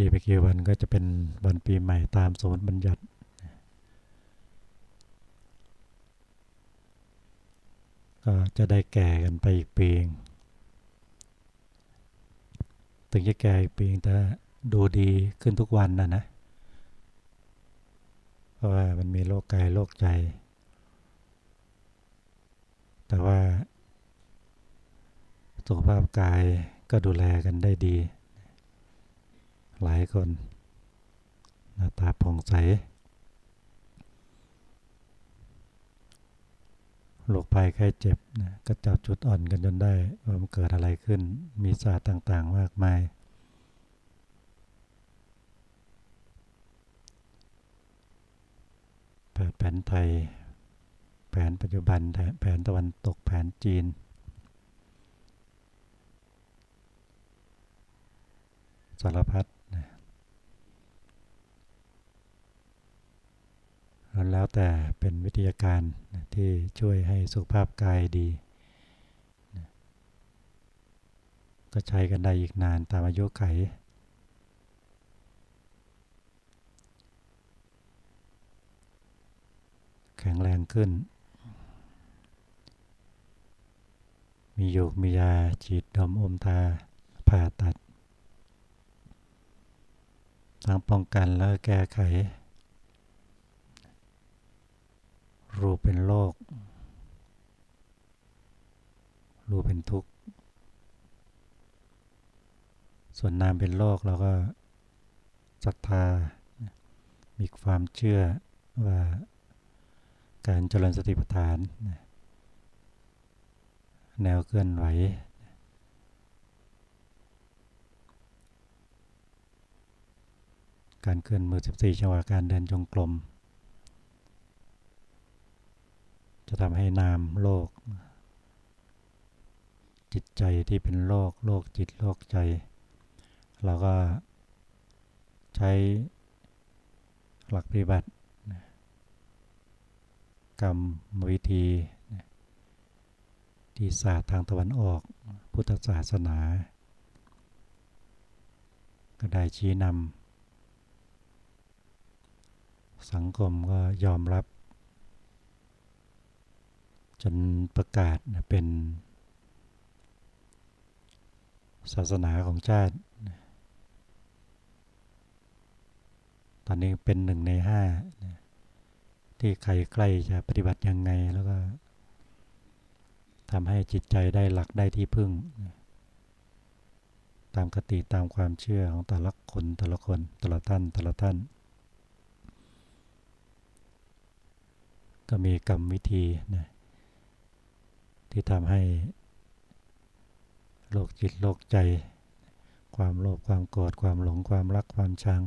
อีกไม่กี่วันก็จะเป็นวันปีใหม่ตามสมมติบัญญัติก็จะได้แก่กันไปอีกปีงถึงจะแก่อีกปีแต่ดูดีขึ้นทุกวันนะนะ เพราะว่ามันมีโรคกายโรคใจ แต่ว่าสุขภาพกายก็ดูแลกันได้ดี หลายคนหน้าตาผ่องใสโรคภัยไข้เจ็บนะก็จับจุดอ่อนกันจนได้ว่ามันเกิดอะไรขึ้น มีศาสตร์ต่าง ๆ มากมาย แผนแผนไทย แผนปัจจุบัน แผนตะวันตก แผนจีน สารพัด นแล้วแต่เป็นวิทยาการที่ช่วยให้สุขภาพกายดี ก็ใช้กันได้อีกนานตามอายุไข แข็งแรงขึ้น มีโยกมียาฉีดดมอมตาผ่าตัด ทั้งป้องกันและแก้ไข รูปเป็นโรครูปเป็นทุกข์ ส่วนนามเป็นโรคเราก็ศรัทธา มีความเชื่อว่าการเจริญสติปัฏฐาน แนวเคลื่อนไหว การเคลื่อนมือ 14 จังหวะการเดินจงกรม จะทำให้นามโลก จิตใจที่เป็นโลก โลกจิตโลกใจ เราก็ใช้หลักปฏิบัติ กรรมวิธีที่ศาสตร์ทางตะวันออก พุทธศาสนา ก็ได้ชี้นำสังคมก็ยอมรับ จนประกาศเป็น ศาสนาของชาติ ตอนนี้เป็นหนึ่งในห้าที่ใครใกล้จะปฏิบัติยังไงแล้วก็ทำให้จิตใจได้หลักได้ที่พึ่ง ตามกติตามความเชื่อของแต่ละคนแต่ละคนแต่ละท่านแต่ละท่าน ก็มีกรรมวิธีนะ ที่ทำให้โลกจิตโลกใจ ความโลภความโกรธความหลงความรักความชัง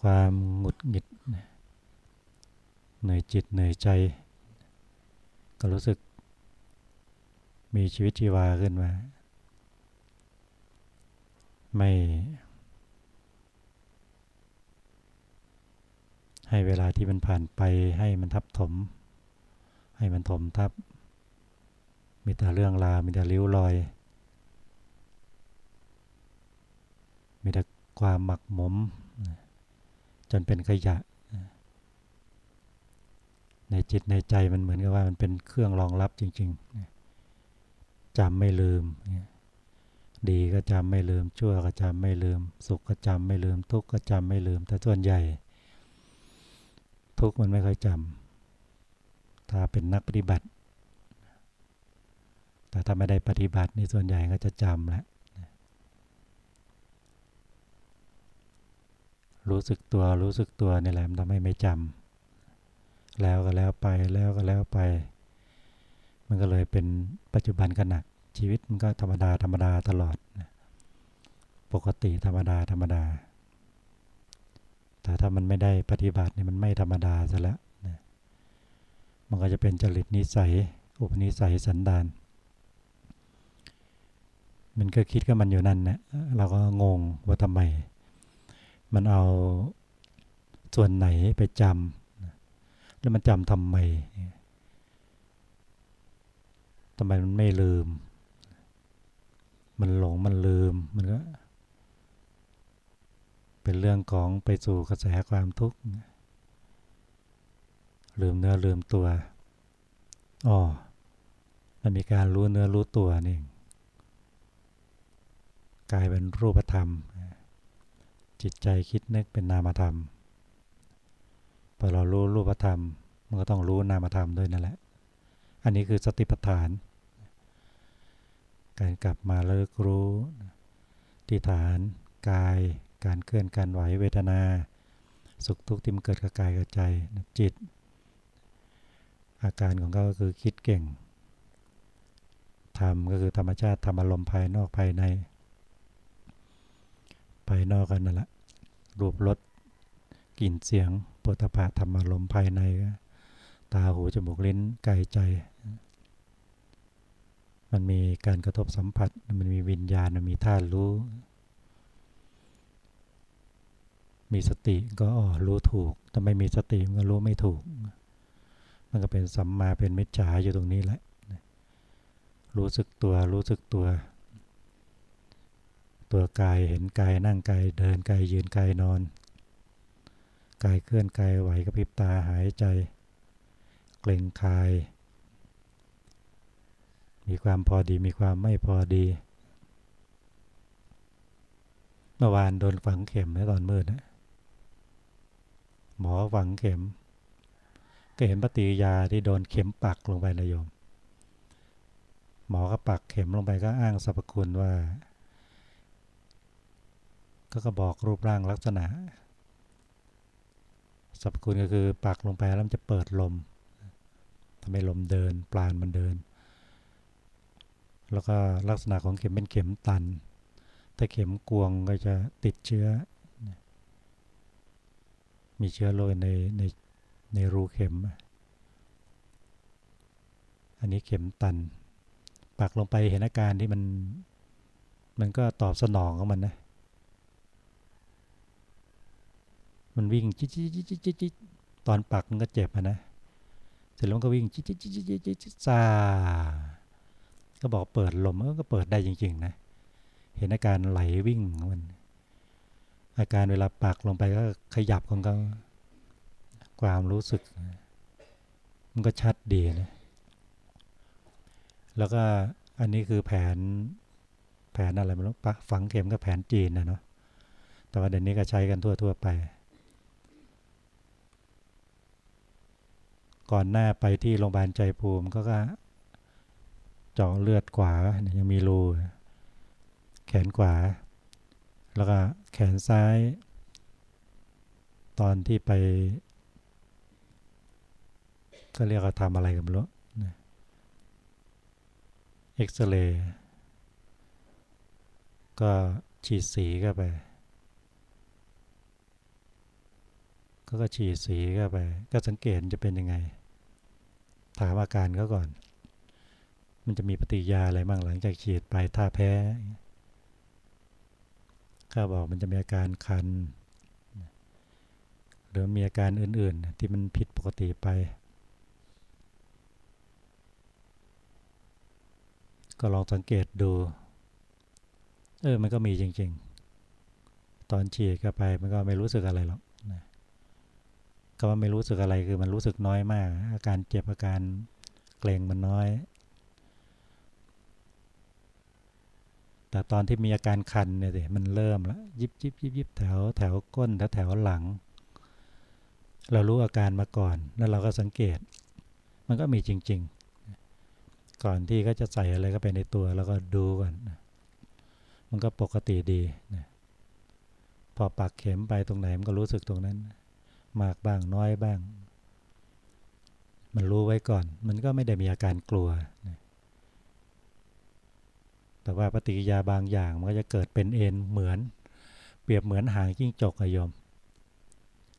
ความหงุดหงิดเหนื่อยจิตเหนื่อยใจ ก็รู้สึกมีชีวิตชีวาขึ้นมา ไม่ ให้เวลาที่มันผ่านไปให้มันทับถม ให้มันถมทับ มีแต่เรื่องราวมีแต่ริ้วรอย มีแต่ความหมักหมม จนเป็นขยะ ในจิตในใจมันเหมือนกับว่ามันเป็นเครื่องรองรับจริง ๆจำไม่ลืม ดีก็จำไม่ลืม ชั่วก็จำไม่ลืม สุขก็จำไม่ลืม ทุกข์ก็จำไม่ลืม แต่ส่วนใหญ่ ทุกข์มันไม่ค่อยจำถ้าเป็นนักปฏิบัติ แต่ถ้าไม่ได้ปฏิบัติในส่วนใหญ่ก็จะจำแหละรู้สึกตัวรู้สึกตัวนี่แหละมันทำให้ไม่จำแล้วก็แล้วไปแล้วก็แล้วไป มันก็เลยเป็นปัจจุบันขณะชีวิตมันก็ธรรมดาธรรมดาตลอด ปกติธรรมดาธรรมดา แต่ถ้ามันไม่ได้ปฏิบัตินี่มันไม่ธรรมดาซะแล้วมันก็จะเป็นจริตนิสัย อุปนิสัยสันดาน มันก็คิดกับมันอยู่นั่นนะเราก็งงว่าทำไม มันเอาส่วนไหนไปจำแล้วมันจำทำไมทำไมมันไม่ลืม มันหลงมันลืม มันก็ เป็นเรื่องของไปสู่กระแสความทุกข์ ลืมเนื้อลืมตัว อ๋อ มันมีการรู้เนื้อรู้ตัวนี่ กลายเป็นรูปธรรม จิตใจคิดนึกเป็นนามธรรมพอเรารู้รูปธรรมมันก็ต้องรู้นามธรรมด้วยนั่นแหละ อันนี้คือสติปัฏฐาน การกลับมาเลิกรู้ที่ฐานกาย การเคลื่อนการไหวเวทนา สุขทุกข์ที่มันเกิดกับกายกับใจจิต อาการของเขาก็คือคิดเก่งธรรมก็คือธรรมชาติธรรมอารมณ์ภายนอกภายใน ภายนอกกันนั่นแหละรูปรสกลิ่นเสียงปุถะธรรมารมภายในตาหูจมูกลิ้นกายใจ มันมีการกระทบสัมผัส มันมีวิญญาณมันมีธาตุรู้ มีสติก็อ๋อรู้ถูกถ้าไม่มีสติมันก็รู้ไม่ถูก มันก็เป็นสัมมาเป็นมิจฉาอยู่ตรงนี้แหละรู้สึกตัวรู้สึกตัว ตัวกายเห็นกายนั่งกายเดินกายยืนกายนอน กายเคลื่อนกายไหวกระพริบตาหายใจ เกร็งคาย มีความพอดีมีความไม่พอดี เมื่อวานโดนฝังเข็มในตอนมืดนะหมอฝังเข็ม ก็เห็นปฏิยาที่โดนเข็มปักลงไปนะโยม หมอก็ปักเข็มลงไปก็อ้างสรรพคุณว่า ก็ก็บอกรูปร่างลักษณะสรรพคุณก็คือปักลงไปแล้วมันจะเปิดลมทำให้ลมเดิน ปลานมันเดิน แล้วก็ลักษณะของเข็มเป็นเข็มตัน ถ้าเข็มกวงก็จะติดเชื้อ มีเชื้อโรยในในในรูเข็ม อันนี้เข็มตัน ปักลงไปเห็นอาการที่มัน มันก็ตอบสนองของมันนะ มันวิ่งจิ๊ดจิ๊ดจิ๊ดจิ๊ดจิ๊ดตอนปักมันก็เจ็บนะ เสร็จแล้วมันก็วิ่งจิ๊ดจิ๊ดจิ๊ดจิ๊ดจิ๊ดซาก็บอกเปิดลมก็เปิดได้จริง ๆ นะ เห็นอาการไหลวิ่งของมัน อาการเวลาปักลงไปก็ขยับของเขาความรู้สึก มันก็ชัดดีนะ แล้วก็อันนี้คือแผนแผนอะไรไม่รู้ปะฝังเข็มกับแผนจีนนะเนาะแต่ว่าเดี๋ยวนี้ก็ใช้กันทั่ว ๆ ไป ก่อนหน้าไปที่โรงพยาบาลใจภูมิก็ก็ เจาะเลือดขวายังมีรูแขนขวา แล้วก็แขนซ้าย ตอนที่ไปก็เรียกว่าทำอะไรกันไม่รู้เอ็กซเรย์ก็ฉีดสีเข้าไป ก็ก็ฉีดสีเข้าไป ก็สังเกตจะเป็นยังไง ถามอาการเขาก่อน มันจะมีปฏิยาอะไรบ้างหลังจากฉีดไปถ้าแพ้ก็บอกมันจะมีอาการคัน หรือมีอาการอื่น ๆ ที่มันผิดปกติไป ก็ลองสังเกตดู เออ มันก็มีจริง ๆ ตอนฉีดเข้าไปมันก็ไม่รู้สึกอะไรหรอก ก็ว่าไม่รู้สึกอะไรคือมันรู้สึกน้อยมาก อาการเจ็บอาการเกรงมันน้อย แต่ตอนที่มีอาการคันเนี่ยสิมันเริ่มแล้วยิบยิบยิบยิบแถวแถวก้นแถวแถวหลัง เรารู้อาการมาก่อน แล้วเราก็สังเกต มันก็มีจริง ๆ ก่อนที่เขาจะใส่อะไรก็ไปในตัวแล้วก็ดูก่อนมันก็ปกติดีนะพอปักเข็มไปตรงไหนมันก็รู้สึกตรงนั้น มากบ้างน้อยบ้าง มันรู้ไว้ก่อน มันก็ไม่ได้มีอาการกลัว แต่ว่าปฏิกิยาบางอย่างมันก็จะเกิดเป็นเอ็นเหมือน เปรียบเหมือนหางจิ้งจกอะโยม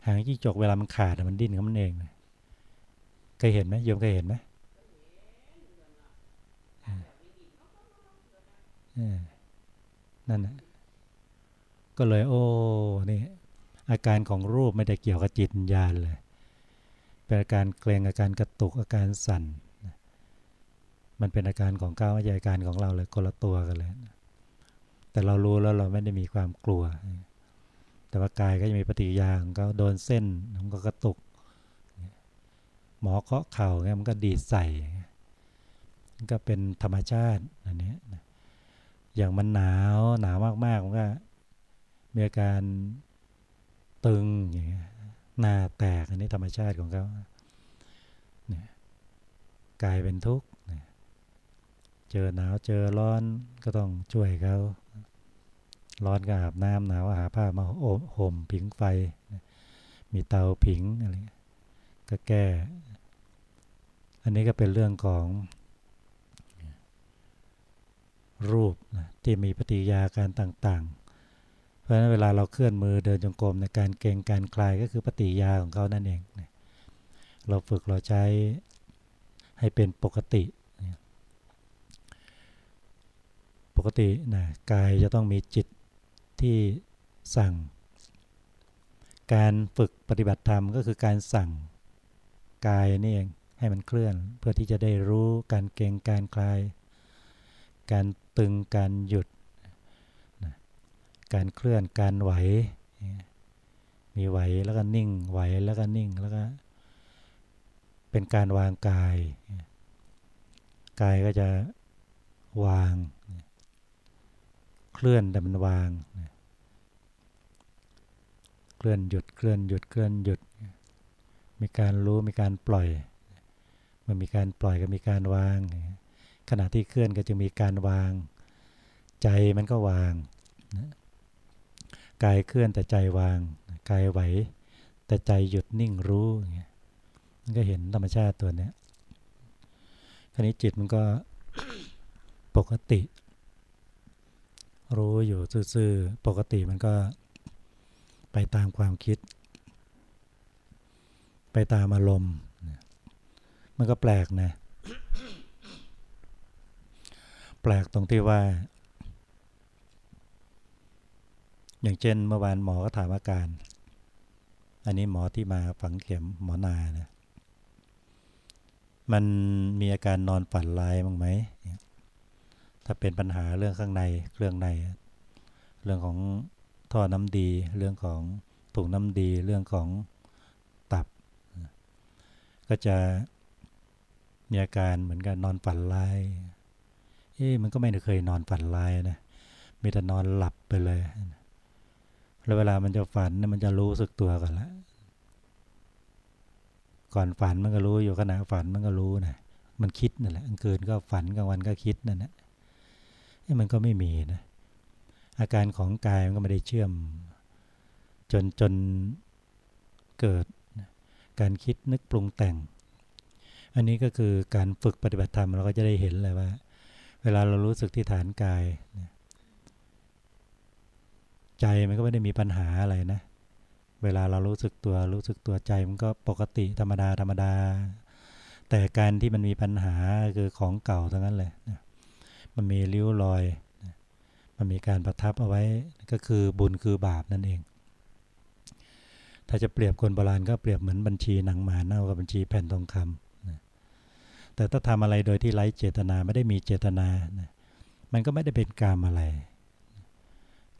หางจิ้งจกเวลามันขาดมันดิ้นของมันเองเคยเห็นไหมโยมเคยเห็นไหมนั่นนะก็เลยโอ้นี่ อาการของรูปไม่ได้เกี่ยวกับจิตญาณเลยเป็นอาการเกรงอาการกระตุกอาการสั่น มันเป็นอาการของก้าวไม่ใช่อาการของเราเลยคนละตัวกันเลย แต่เรารู้แล้วเราไม่ได้มีความกลัว แต่ว่ากายก็จะมีปฏิกิริยาของเขาโดนเส้นมันก็กระตุก หมอเคาะเข่าเงี้ยมันก็ดีดใส่ก็เป็นธรรมชาติอันนี้อย่างมันหนาวหนาวมากๆมันก็มีอาการ ตึงอย่างเงี้ยหน้าแตกอันนี้ธรรมชาติของเขาเนี่ยกายเป็นทุกข์เจอหนาวเจอร้อนก็ต้องช่วยเขาร้อนก็อาบน้ำหนาวหาผ้ามาห่มผิงไฟ มีเตาผิงอะไรก็แก้ อันนี้ก็เป็นเรื่องของรูปนะที่มีปฏิยาการต่าง ๆ ราะฉะนั้นเวลาเราเคลื่อนมือเดินจงกรมในการเก่งการคลายก็คือปฏิยาของเขานั่นเอง เราฝึกเราใช้ให้เป็นปกติ ปกตินะกายจะต้องมีจิตที่สั่ง การฝึกปฏิบัติธรรมก็คือการสั่งกายนี่เองให้มันเคลื่อน เพื่อที่จะได้รู้การเก่งการคลาย การตึงการหยุด การเคลื่อนการไหว มีไหวแล้วก็นิ่งไหวแล้วก็นิ่งแล้วก็เป็นการวางกาย กายก็จะวาง เคลื่อนแต่มันวาง เคลื่อนหยุดเคลื่อนหยุดเคลื่อนหยุด มีการรู้มีการปล่อย มันมีการปล่อยก็มีการวาง ขณะที่เคลื่อนก็จะมีการวาง ใจมันก็วาง กายเคลื่อนแต่ใจวาง กายไหว แต่ใจหยุดนิ่งรู้อย่างเงี้ยมันก็เห็นธรรมชาติตัวเนี้ยคราวนี้จิตมันก็ปกติ รู้อยู่ซื่อๆปกติมันก็ไปตามความคิด ไปตามอารมณ์ มันก็แปลกนะ แปลกตรงที่ว่า อย่างเช่นเมื่อวานหมอก็ถามอาการ อันนี้หมอที่มาฝังเข็มหมอนานะมันมีอาการนอนฝันลายมั้งไหม ถ้าเป็นปัญหาเรื่องข้างในเรื่องใน เรื่องของท่อน้ำดี เรื่องของถุงน้ำดี เรื่องของตับ ก็จะมีอาการเหมือนกันนอนฝันลาย เอ๊มันก็ไม่เคยนอนฝันลายนะ มีแต่นอนหลับไปเลย แล้วเวลามันจะฝันเนี่ยมันจะรู้สึกตัวก่อนละ ก่อนฝันมันก็รู้อยู่ขณะฝันมันก็รู้นะมันคิดนั่นแหละกลางคืนก็ฝันกลางวันก็คิดนั่นแหละมันก็ไม่มีนะ อาการของกายมันก็ไม่ได้เชื่อม จนจนเกิดการคิดนึกปรุงแต่ง อันนี้ก็คือการฝึกปฏิบัติธรรมเราก็จะได้เห็นเลยว่า เวลาเรารู้สึกที่ฐานกาย ใจมันก็ไม่ได้มีปัญหาอะไรนะ เวลาเรารู้สึกตัวรู้สึกตัวใจมันก็ปกติธรรมดาธรรมดา แต่การที่มันมีปัญหาคือของเก่าทั้งนั้นเลยมันมีริ้วรอยมันมีการประทับเอาไว้ก็คือบุญคือบาปนั่นเอง ถ้าจะเปรียบคนโบราณก็เปรียบเหมือนบัญชีหนังหมาเน่ากับบัญชีแผ่นทองคำแต่ถ้าทำอะไรโดยที่ไร้เจตนาไม่ได้มีเจตนานะมันก็ไม่ได้เป็นกรรมอะไร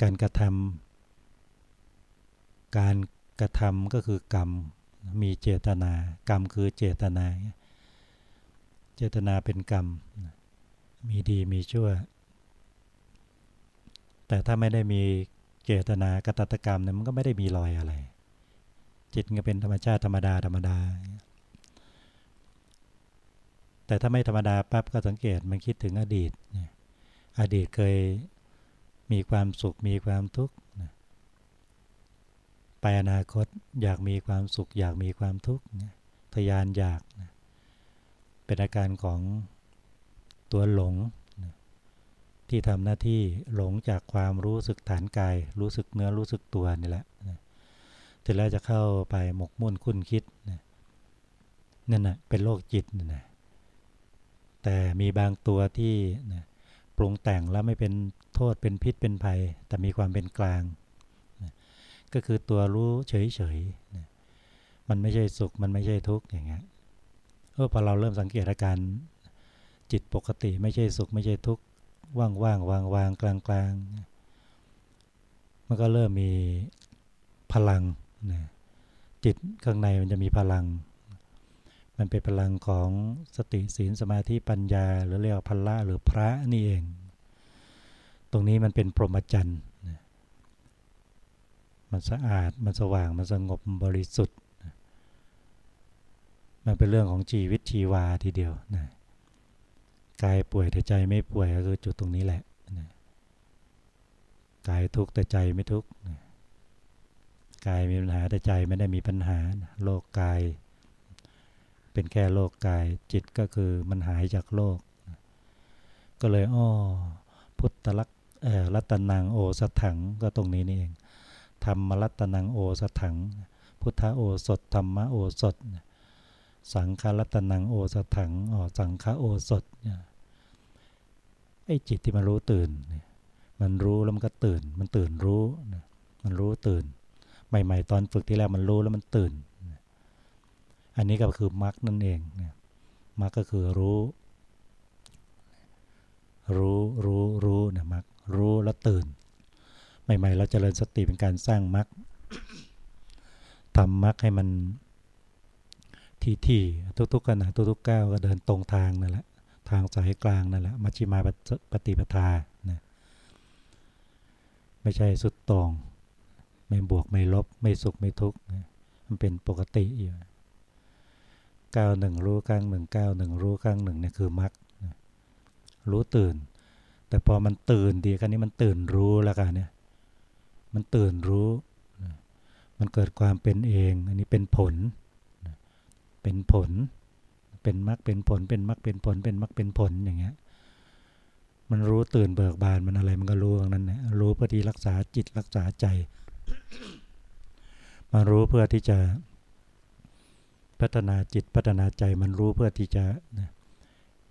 การกระทำการกระทำก็คือกรรมมีเจตนา กรรมคือเจตนา เจตนาเป็นกรรม มีดีมีชั่ว แต่ถ้าไม่ได้มีเจตนากตัตกรรมเนี่ยมันก็ไม่ได้มีรอยอะไร จิตก็เป็นธรรมชาติธรรมดาธรรมดา แต่ถ้าไม่ธรรมดาปั๊บก็สังเกตมันคิดถึงอดีต อดีตเคย มีความสุขมีความทุกข์ไปอนาคตอยากมีความสุข อยากมีความทุกข์ทยานอยากเป็นอาการของตัวหลงที่ทำหน้าที่หลงจากความรู้สึกฐานกาย รู้สึกเนื้อรู้สึกตัวนี่แหละเสร็จแล้วจะเข้าไปหมกมุ่นคุ้นคิดนั่นนะเป็นโรคจิตน่ะแต่มีบางตัวที่นะ รุงแต่งแล้วไม่เป็นโทษเป็นพิษเป็นภัย แต่มีความเป็นกลางนะก็คือตัวรู้เฉยๆนะมันไม่ใช่สุขมันไม่ใช่ทุกข์อย่างเงี้ยเออพอเราเริ่มสังเกตอาการจิตปกติไม่ใช่สุขไม่ใช่ทุกข์ว่างๆวางๆกลางๆมันก็เริ่มมีพลังนะจิตข้างในมันจะมีพลัง มันเป็นพลังของสติศีลสมาธิปัญญา หรือเรียกว่าพละหรือพระนี่เอง ตรงนี้มันเป็นพรหมจรรย์มันสะอาดมันสว่างมันสงบบริสุทธิ์ มันเป็นเรื่องของชีวิตชีวาทีเดียวนะกายป่วยแต่ใจไม่ป่วยก็คือจุดตรงนี้แหละนะกายทุกข์แต่ใจไม่ทุกข์นะกายมีปัญหาแต่ใจไม่ได้มีปัญหาโลกกาย เป็นแค่โลกกายจิตก็คือมันหายจากโลก ก็เลยอ้อพุทธลักษรัตนังโอสถังก็ตรงนี้นี่เองธรรมรัตนังโอสถัง พุทธโอสถธรรมโอสถ สังฆรัตนังโอสถังอ๋อสังฆโอสถไอ้จิตที่มันรู้ตื่น มันรู้แล้วมันก็ตื่น มันตื่นรู้ มันรู้ตื่น ใหม่ ๆ ตอนฝึกที่แรกมันรู้แล้วมันตื่น อันนี้ก็คือมรรคนั่นเองมรรคก็คือรู้ รู้รู้รู้นะมรรครู้แล้วตื่น ใหม่ ๆ เราจเจริญสติเป็นการสร้างมรรคทำมรรคให้มันทีที่ทุกๆขณะทุกๆก้าวก็เดินตรงทางนั่นแหละทางสายกลางนั่นแหละมัชฌิมาปฏิปทานะไม่ใช่สุดตรง ไม่บวกไม่ลบไม่สุขไม่ทุกข์มันเป็นปกติอยู่ ก้าวหนึ่งรู้ก้างหนึ่งก้าวหนึ่งรู้ก้างหนึ่งเนี่ยคือมรรครู้ตื่น แต่พอมันตื่นดีกันนี้มันตื่นรู้แล้วกันเนี่ยมันตื่นรู้ มันเกิดความเป็นเอง อันนี้เป็นผล เป็นผล เป็นมรรคเป็นผล เป็นมรรคเป็นผล เป็นมรรคเป็นผลอย่างเงี้ย มันรู้ตื่นเบิกบานมันอะไรมันก็รู้อย่างนั้นนะรู้เพื่อที่รักษาจิตรักษาใจมันรู้เพื่อที่จะ พัฒนาจิตพัฒนาใจมันรู้เพื่อที่จะ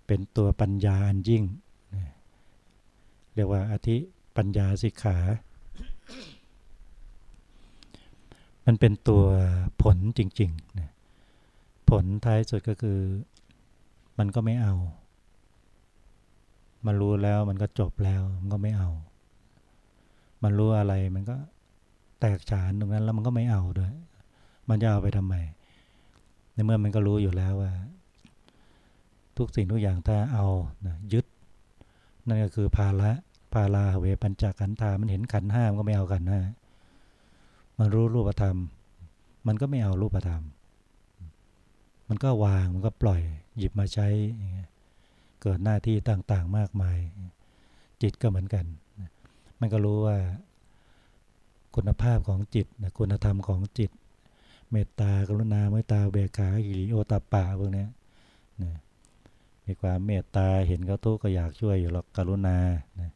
เป็นตัวปัญญาอันยิ่งเรียกว่าอธิปัญญาสิกขา มันเป็นตัวผลจริงๆนะผลท้ายสุดก็คือมันก็ไม่เอา มันรู้แล้วมันก็จบแล้วมันก็ไม่เอา มันรู้อะไรมันก็แตกฉานตรงนั้นแล้วมันก็ไม่เอาด้วย มันจะเอาไปทำไม ในเมื่อมันก็รู้อยู่แล้วว่า ทุกสิ่งทุกอย่างถ้าเอานะยึด นั่นก็คือภาระภาลาเวปัญจขันธามันเห็นขันห้ามก็ไม่เอากันนะมันรู้รูปธรรม มันก็ไม่เอารูปธรรม มันก็วางมันก็ปล่อยหยิบมาใช้ เกิดหน้าที่ต่างๆมากมาย จิตก็เหมือนกัน มันก็รู้ว่า คุณภาพของจิต คุณธรรมของจิต เมตตากรุณาเมตตาเบกขาหิริโอตาปะพวกนี้มีความเมตตาเห็นเขาทุกข์ก็อยากช่วยอยู่หรอกกรุณานะ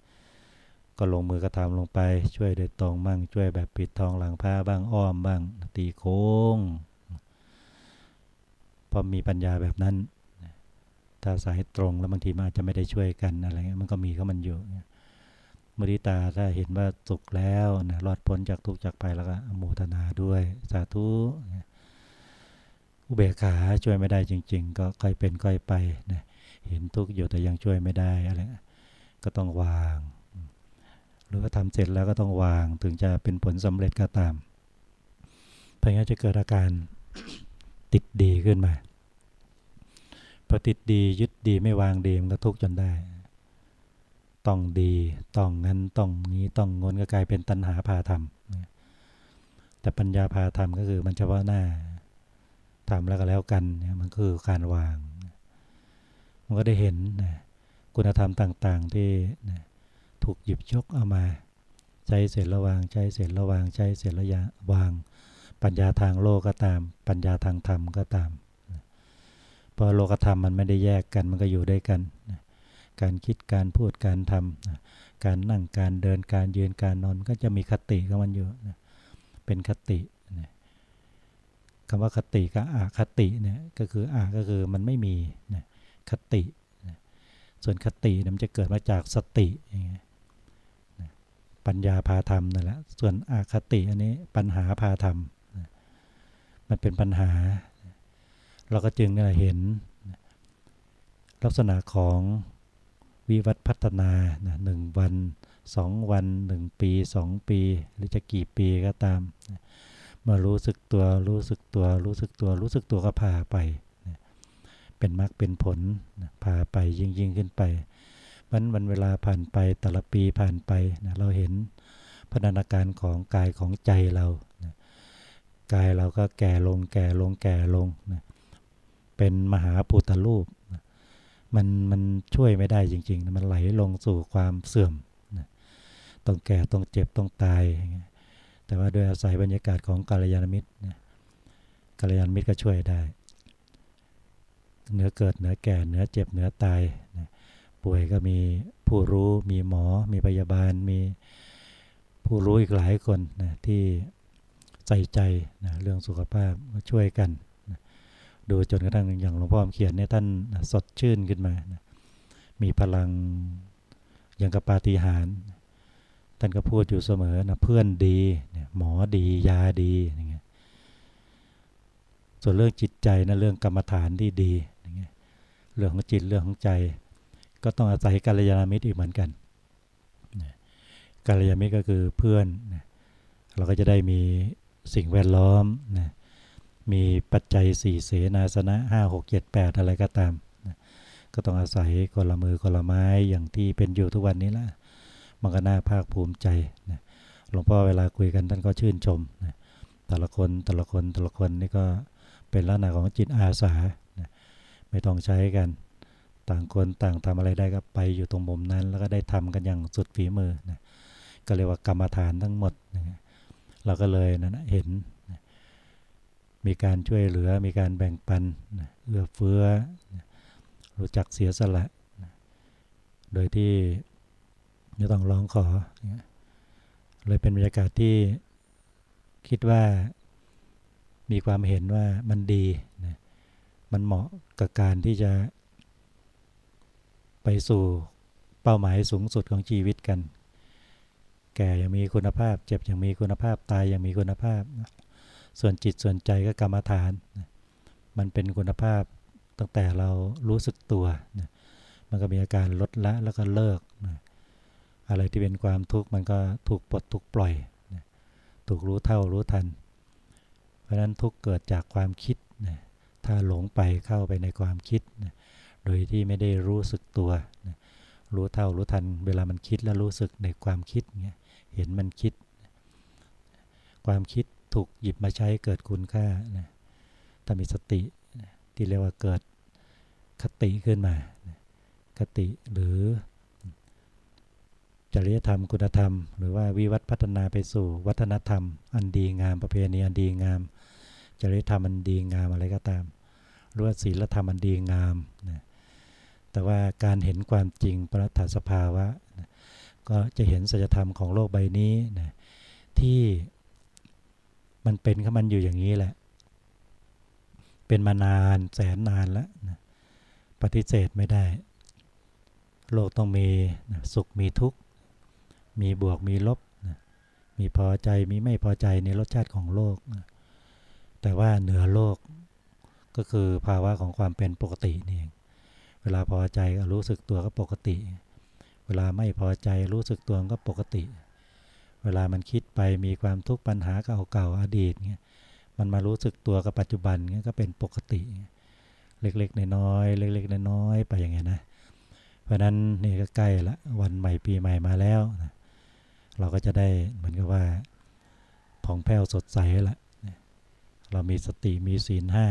ก็ลงมือกระทำลงไปช่วยโดยตรงบ้างช่วยแบบปิดทองหลังผ้าบ้างอ้อมบ้าง ตีโค้งพอมีปัญญาแบบนั้น ถ้าสายตรงแล้วบางทีมันอาจจะไม่ได้ช่วยกันอะไรเงี้ยมันก็มีก็มันอยู่ มุริตาถ้าเห็นว่าสุขแล้วนะรอดพ้นจากทุกข์จากไปแล้วก็โมทนาด้วย สาธุอุเบกขาช่วยไม่ได้จริง ๆ ก็ค่อยเป็นค่อยไปนะเห็นทุกข์อยู่แต่ยังช่วยไม่ได้อะไรก็ต้องวาง หรือว่าทำเสร็จแล้วก็ต้องวางถึงจะเป็นผลสำเร็จก็ตามเพราะงั้นจะเกิดอาการติดดีขึ้นมาพอติดดียึดดีไม่วางดีมันก็ทุกข์จนได้ ต้องดีต้องงั้นต้องงี้ต้องงนก็กลายเป็นตัณหาพาทำแต่ปัญญาพาทำก็คือมันเฉพาะหน้าทำแล้วก็แล้วกันมันคือการวาง มันก็ได้เห็นนะคุณธรรมต่าง ๆ ที่นะถูกหยิบยกเอามา ใช้เสร็จระวางใช้เสร็จระวางใช้เสร็จระยะวาง ปัญญาทางโลกก็ตาม ปัญญาทางธรรมก็ตามพอโลกธรรมมันไม่ได้แยกกันมันก็อยู่ด้วยกัน การคิดการพูดการทำการนั่งการเดินการยืนการนอนก็จะมีคติของมันอยู่เป็นคติคำว่าคติกับอาคติเนี่ยก็คืออาก็คือมันไม่มีคติ ส่วนคติมันจะเกิดมาจากสติอย่างเงี้ยปัญญาพาธรรมนั่นแหละส่วนอาคติอันนี้ปัญหาพาธรรมมันเป็นปัญหา เราก็จึงเห็นลักษณะของ วิวัฒพัฒนาหนึ่งวันสองวันหนึ่งปีสองปี หรือจะกี่ปีก็ตามมารู้สึกตัวรู้สึกตัวรู้สึกตัวรู้สึกตัวก็พาไปเป็นมรรคเป็นผลพาไปยิ่งยิ่งขึ้นไปมันวันเวลาผ่านไปแต่ละปีผ่านไปนะเราเห็นพัฒนาการของกายของใจเรานะกายเราก็แก่ลงแก่ลงแก่ลงนะเป็นมหาปุตรูป มันมันช่วยไม่ได้จริงๆ มันไหลลงสู่ความเสื่อมนะต้องแก่ต้องเจ็บต้องตาย แต่ว่าด้วยอาศัยบรรยากาศของกาลยานมิตรนะกาลยานมิตรก็ช่วยได้เนื้อเกิดเนื้อแก่เนื้อเจ็บเนื้อตายนะป่วยก็มีผู้รู้มีหมอ มีพยาบาล มีผู้รู้อีกหลายคนนะที่ใส่ใจนะเรื่องสุขภาพช่วยกัน ดูจนกระทั่งอย่างหลวงพ่อเขียนเนี่ยท่านสดชื่นขึ้นมานะมีพลังอย่างกับปาฏิหาริย์ท่านก็พูดอยู่เสมอนะเพื่อนดีหมอดียาดีอย่างเงี้ยส่วนเรื่องจิตใจนะเรื่องกรรมฐานที่ดีอย่างเงี้ยเรื่องของจิตเรื่องของใจ ก็ต้องอาศัยกัลยาณมิตรอีกเหมือนกันกัลยาณมิตรก็คือเพื่อน เราก็จะได้มีสิ่งแวดล้อมนะ มีปัจจัยสี่เสนาสนะห้าหกเจ็ดแปดอะไรก็ตามนะก็ต้องอาศัยคนละมือคนละไม้อย่างที่เป็นอยู่ทุกวันนี้ละมันก็น่าภาคภูมิใจนะหลวงพ่อเวลาคุยกันท่านก็ชื่นชมนะแต่ละคนแต่ละคนแต่ละคนนี่ก็เป็นลักษณะของจิตอาสานะไม่ต้องใช้กัน ต่างคนต่างทำอะไรได้ก็ไปอยู่ตรงมุมนั้น แล้วก็ได้ทำกันอย่างสุดฝีมือนะก็เรียกว่ากรรมฐานทั้งหมดนะเราก็เลยนะเห็น มีการช่วยเหลือ มีการแบ่งปันเอื้อเฟื้อ รู้จักเสียสละ โดยที่ไม่ต้องร้องขอ เลยเป็นบรรยากาศที่คิดว่ามีความเห็นว่ามันดีนะมันเหมาะกับการที่จะไปสู่เป้าหมายสูงสุดของชีวิตกัน แก่ยังมีคุณภาพ เจ็บยังมีคุณภาพ ตายยังมีคุณภาพ ส่วนจิตส่วนใจก็กรรมฐาน มันเป็นคุณภาพตั้งแต่เรารู้สึกตัวมันก็มีอาการลดละแล้วก็เลิกอะไรที่เป็นความทุกข์มันก็ถูกปลดถูกปล่อยถูกรู้เท่ารู้ทัน เพราะนั้นทุกเกิดจากความคิดถ้าหลงไปเข้าไปในความคิดโดยที่ไม่ได้รู้สึกตัวนะรู้เท่ารู้ทัน เวลามันคิดแล้วรู้สึกในความคิดเงี้ยเห็นมันคิด ความคิด ถูกหยิบมาใช้เกิดคุณค่านะถ้ามีสติที่เรียกว่าเกิดคติขึ้นมาคติหรือจริยธรรมคุณธรรม หรือว่าวิวัฒพัฒนาไปสู่วัฒนธรรม อันดีงามประเพณีอันดีงาม จริยธรรมอันดีงามอะไรก็ตามหรือว่าศีลธรรมอันดีงามนะแต่ว่าการเห็นความจริงปรัตสภาวะนะก็จะเห็นสัจธรรมของโลกใบนี้นะที่ มันเป็นข้ามันอยู่อย่างนี้แหละ เป็นมานานแสนนานแล้วนะปฏิเสธไม่ได้ โลกต้องมีนะสุขมีทุกข์ มีบวกมีลบนะมีพอใจมีไม่พอใจในรสชาติของโลกนะแต่ว่าเหนือโลกก็คือภาวะของความเป็นปกตินี่เองเวลาพอใจก็รู้สึกตัวก็ปกติ เวลาไม่พอใจรู้สึกตัวก็ปกติเวลามันคิดไปมีความทุกข์ปัญหาเก่าๆอดีตเงี้ยมันมารู้สึกตัวกับปัจจุบันเงี้ยก็เป็นปกติ เล็กๆน้อยๆเล็กๆน้อยๆไปอย่างเงี้ยนะ เพราะนั้นนี่ก็ใกล้ละวันใหม่ปีใหม่มาแล้วนะเราก็จะได้เหมือนกับว่าผ่องแผ้วสดใสละเรามีสติมีศีลห้า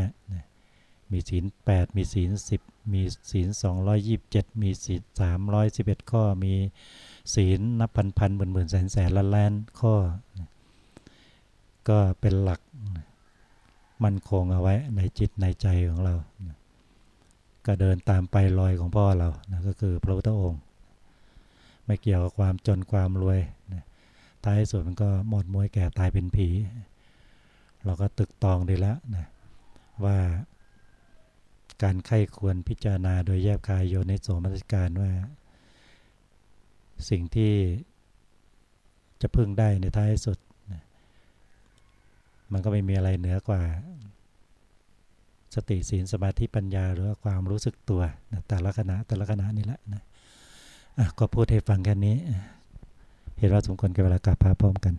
มีศีลแปดมีศีลสิบมีศีลสองร้อยยิบเจ็ดมีศีลสามร้อยสิบเอ็ดข้อมี ศีลนับพันพันหมื่นหมื่นแสนแสนล้านล้านข้อ ก็เป็นหลักมันคงเอาไว้ในจิตในใจของเรา ก็เดินตามไปรอยของพ่อเรานะก็คือพระพุทธองค์ ไม่เกี่ยวกับความจนความรวยนะท้ายสุดมันก็หมดมวยแก่ตายเป็นผี เราก็ตึกตองดีแล้วนะว่าการไข้ควรพิจารณาโดยแยบคายโยนิโสมัสการว่า สิ่งที่จะพึ่งได้ในท้ายสุด มันก็ไม่มีอะไรเหนือกว่า สติศีลสมาธิปัญญาหรือความรู้สึกตัวแต่ละขณะแต่ละขณะนี่แหละนะก็พูดให้ฟังแค่นี้ เห็นว่าสมควรกับเวลากลับพาพร้อมกัน